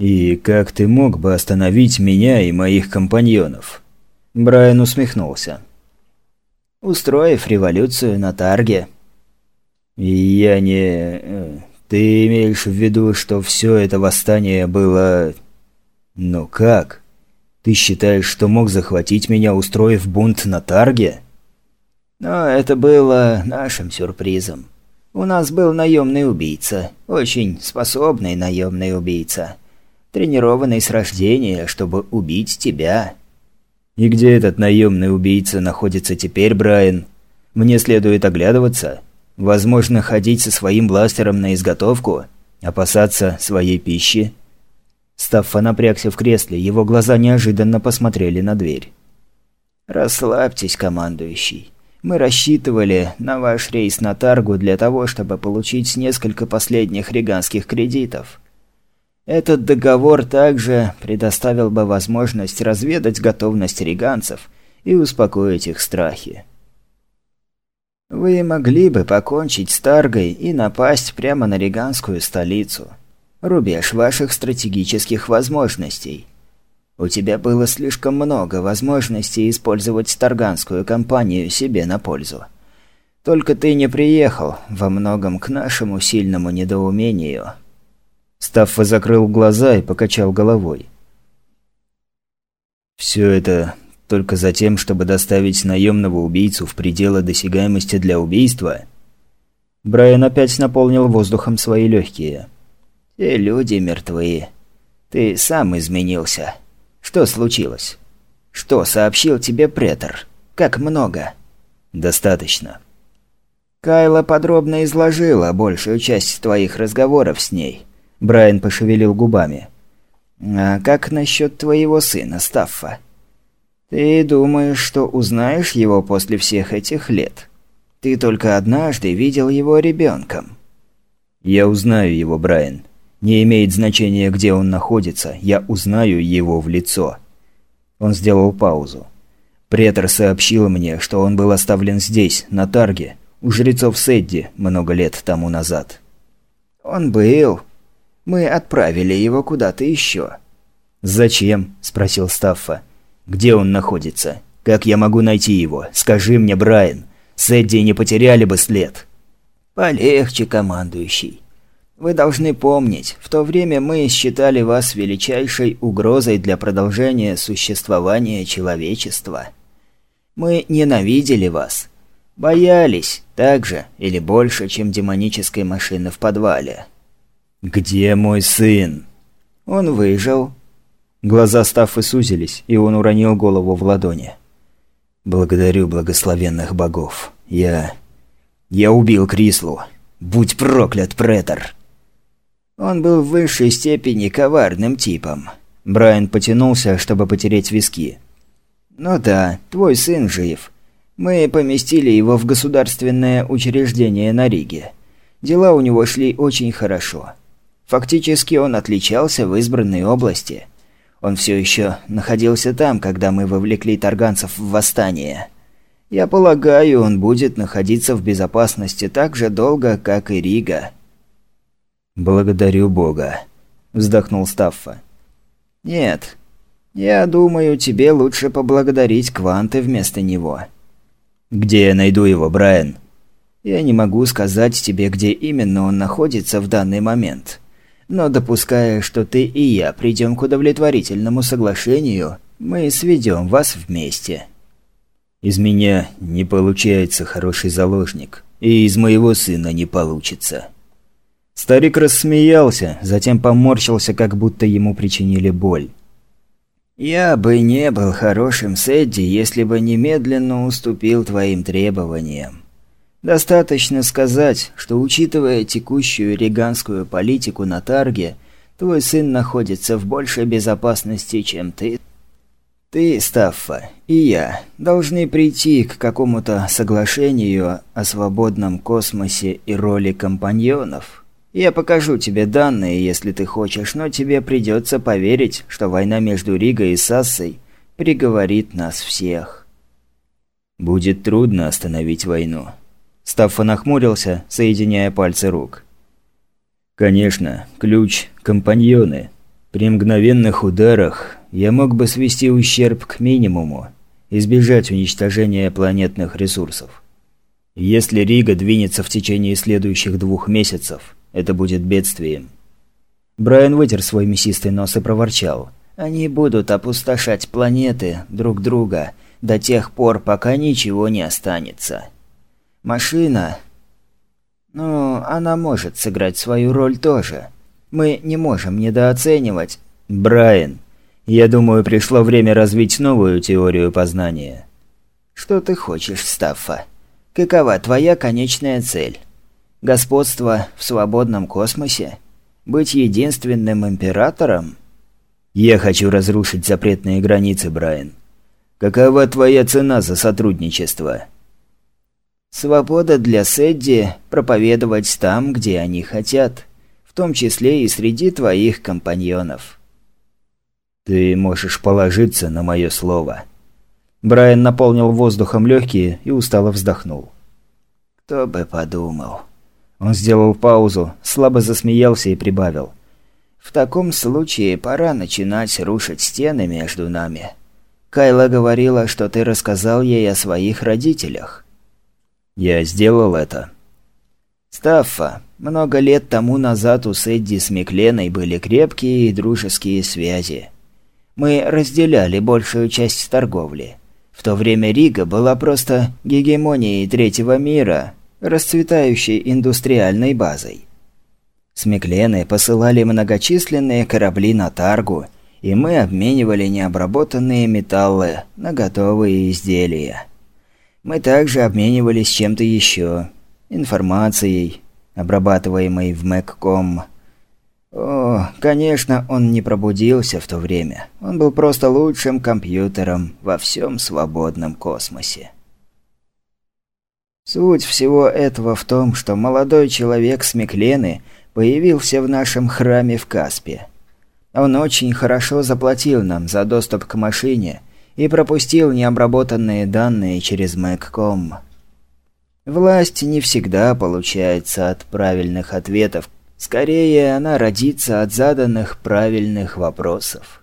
«И как ты мог бы остановить меня и моих компаньонов?» Брайан усмехнулся. «Устроив революцию на Тарге». «Я не... Э, ты имеешь в виду, что все это восстание было... Ну как? Ты считаешь, что мог захватить меня, устроив бунт на Тарге? Но это было нашим сюрпризом. У нас был наемный убийца, очень способный наемный убийца, тренированный с рождения, чтобы убить тебя. И где этот наемный убийца находится теперь, Брайан? Мне следует оглядываться? Возможно, ходить со своим бластером на изготовку? Опасаться своей пищи? Стаффа напрягся в кресле, его глаза неожиданно посмотрели на дверь. «Расслабьтесь, командующий. Мы рассчитывали на ваш рейс на Таргу для того, чтобы получить несколько последних риганских кредитов. Этот договор также предоставил бы возможность разведать готовность риганцев и успокоить их страхи. Вы могли бы покончить с Таргой и напасть прямо на Риганскую столицу. Рубеж ваших стратегических возможностей. У тебя было слишком много возможностей использовать Тарганскую компанию себе на пользу. Только ты не приехал, во многом к нашему сильному недоумению». Стаффа закрыл глаза и покачал головой. «Все это только за тем, чтобы доставить наемного убийцу в пределы досягаемости для убийства? Брайан опять наполнил воздухом свои легкие. «Те люди мертвы. Ты сам изменился. Что случилось? Что сообщил тебе претор? Как много?» «Достаточно». Кайла подробно изложила большую часть твоих разговоров с ней. Брайан пошевелил губами. «А как насчет твоего сына, Стаффа?» «Ты думаешь, что узнаешь его после всех этих лет? Ты только однажды видел его ребенком». «Я узнаю его, Брайан. Не имеет значения, где он находится, я узнаю его в лицо». Он сделал паузу. Претор сообщил мне, что он был оставлен здесь, на Тарге, у жрецов Сэдди, много лет тому назад. «Он был. Мы отправили его куда-то еще». «Зачем?» – спросил Стаффа. Где он находится? Как я могу найти его? Скажи мне, Брайан. Сэдди не потеряли бы след». «Полегче, командующий. Вы должны помнить, в то время мы считали вас величайшей угрозой для продолжения существования человечества. Мы ненавидели вас. Боялись, так же или больше, чем демонической машины в подвале». «Где мой сын?» «Он выжил, Глаза Стаффы сузились, и он уронил голову в ладони. «Благодарю благословенных богов. Я... я убил Крислу. Будь проклят, претор!» Он был в высшей степени коварным типом. Брайан потянулся, чтобы потереть виски. «Ну да, твой сын жив. Мы поместили его в государственное учреждение на Риге. Дела у него шли очень хорошо. Фактически он отличался в избранной области. Он все еще находился там, когда мы вовлекли тарганцев в восстание. Я полагаю, он будет находиться в безопасности так же долго, как и Рига». «Благодарю Бога», – вздохнул Стаффа. «Нет. Я думаю, тебе лучше поблагодарить Кванты вместо него». «Где я найду его, Брайан?» «Я не могу сказать тебе, где именно он находится в данный момент. Но допуская, что ты и я придем к удовлетворительному соглашению, мы сведем вас вместе. Из меня не получается хороший заложник, и из моего сына не получится. Старик рассмеялся, затем поморщился, как будто ему причинили боль. «Я бы не был хорошим Сэдди, если бы немедленно уступил твоим требованиям. Достаточно сказать, что учитывая текущую риганскую политику на Тарге, твой сын находится в большей безопасности, чем ты. Ты, Стаффа, и я должны прийти к какому-то соглашению о свободном космосе и роли компаньонов. Я покажу тебе данные, если ты хочешь, но тебе придется поверить, что война между Ригой и Сассой приговорит нас всех. Будет трудно остановить войну. Стаффа нахмурился, соединяя пальцы рук. «Конечно, ключ – компаньоны. При мгновенных ударах я мог бы свести ущерб к минимуму, избежать уничтожения планетных ресурсов. Если Рига двинется в течение следующих двух месяцев, это будет бедствием. Брайан вытер свой мясистый нос и проворчал. «Они будут опустошать планеты друг друга до тех пор, пока ничего не останется. Машина... Ну, она может сыграть свою роль тоже. Мы не можем недооценивать...» «Брайан, я думаю, пришло время развить новую теорию познания». «Что ты хочешь, Стаффа? Какова твоя конечная цель? Господство в свободном космосе?» Быть единственным императором? Я хочу разрушить запретные границы, Брайан. Какова твоя цена за сотрудничество? Свобода для Сэдди проповедовать там, где они хотят, в том числе и среди твоих компаньонов. Ты можешь положиться на мое слово. Брайан наполнил воздухом легкие и устало вздохнул. Кто бы подумал. Он сделал паузу, слабо засмеялся и прибавил. «В таком случае пора начинать рушить стены между нами. Кайла говорила, что ты рассказал ей о своих родителях». «Я сделал это». «Стаффа, много лет тому назад у Сэдди с Микленой были крепкие и дружеские связи. Мы разделяли большую часть торговли. В то время Рига была просто гегемонией третьего мира, расцветающей индустриальной базой. Смеклены посылали многочисленные корабли на Таргу, и мы обменивали необработанные металлы на готовые изделия. Мы также обменивались чем-то еще, информацией, обрабатываемой в Мэгком. О, конечно, он не пробудился в то время. Он был просто лучшим компьютером во всем свободном космосе. Суть всего этого в том, что молодой человек с появился в нашем храме в Каспе. Он очень хорошо заплатил нам за доступ к машине и пропустил необработанные данные через Мэгком. Власть не всегда получается от правильных ответов, скорее она родится от заданных правильных вопросов.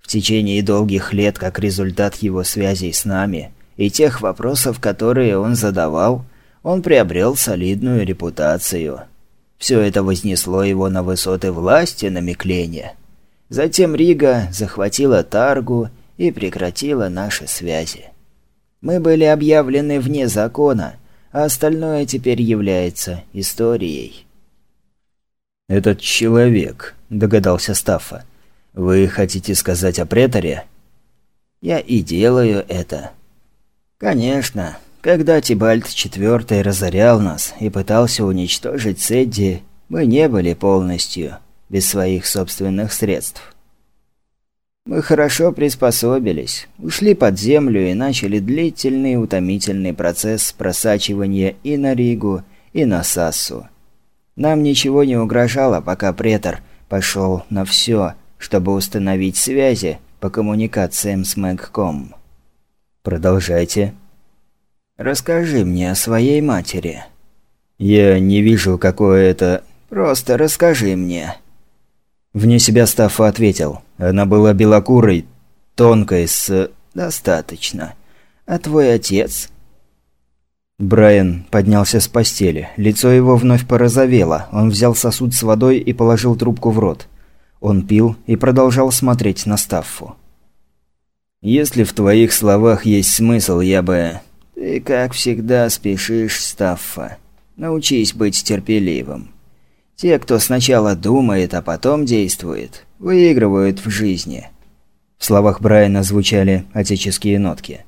В течение долгих лет, как результат его связей с нами – и тех вопросов, которые он задавал, он приобрел солидную репутацию. Все это вознесло его на высоты власти на Миклене. Затем Рига захватила Таргу и прекратила наши связи. Мы были объявлены вне закона, а остальное теперь является историей. «Этот человек», — догадался Стаффа. «Вы хотите сказать о преторе?» «Я и делаю это», Конечно, когда Тибальт IV разорял нас и пытался уничтожить Сэдди, мы не были полностью без своих собственных средств. Мы хорошо приспособились, ушли под землю и начали длительный утомительный процесс просачивания и на Ригу, и на Сассу. Нам ничего не угрожало, пока претор пошел на все, чтобы установить связи по коммуникациям с Мэгком. Продолжайте. Расскажи мне о своей матери. Я не вижу, какое это... Просто расскажи мне. Вне себя Стаффа ответил. Она была белокурой, тонкой, с... Достаточно. А твой отец? Брайан поднялся с постели. Лицо его вновь порозовело. Он взял сосуд с водой и положил трубку в рот. Он пил и продолжал смотреть на Стаффу. «Если в твоих словах есть смысл, я бы...» «Ты, как всегда, спешишь, Стаффа. Научись быть терпеливым. Те, кто сначала думает, а потом действует, выигрывают в жизни». В словах Брайана звучали отеческие нотки.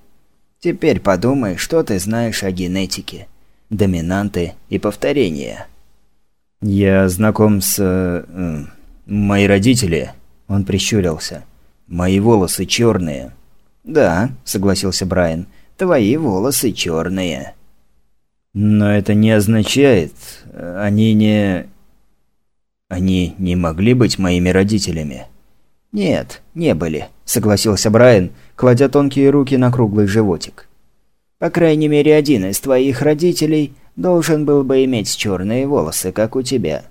«Теперь подумай, что ты знаешь о генетике. Доминанты и повторения». «Я знаком с... Э, мои родители...» Он прищурился. «Мои волосы черные». «Да», — согласился Брайан. «Твои волосы черные». «Но это не означает... Они не... Они не могли быть моими родителями?» «Нет, не были», — согласился Брайан, кладя тонкие руки на круглый животик. «По крайней мере, один из твоих родителей должен был бы иметь черные волосы, как у тебя».